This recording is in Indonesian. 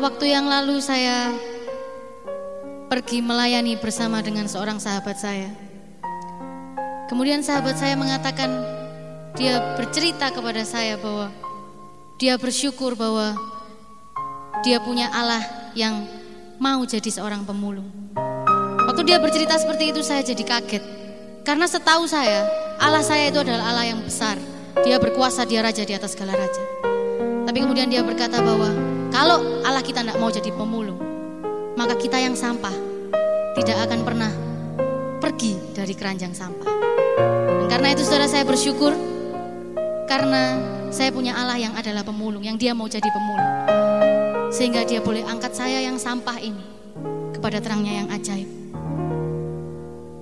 Waktu yang lalu saya pergi melayani bersama dengan seorang sahabat saya. Kemudian sahabat saya mengatakan dia bercerita kepada saya bahwa dia bersyukur bahwa dia punya Allah yang mau jadi seorang pemulung. Waktu dia bercerita seperti itu saya jadi kaget. Karena setahu saya, Allah saya itu adalah Allah yang besar. Dia berkuasa, dia raja di atas segala raja. Tapi kemudian dia berkata bahwa kalau Allah kita tidak mau jadi pemulung, maka kita yang sampah tidak akan pernah pergi dari keranjang sampah. Dan karena itu saudara saya bersyukur karena saya punya Allah yang adalah pemulung, yang dia mau jadi pemulung. Sehingga dia boleh angkat saya yang sampah ini kepada terangnya yang ajaib.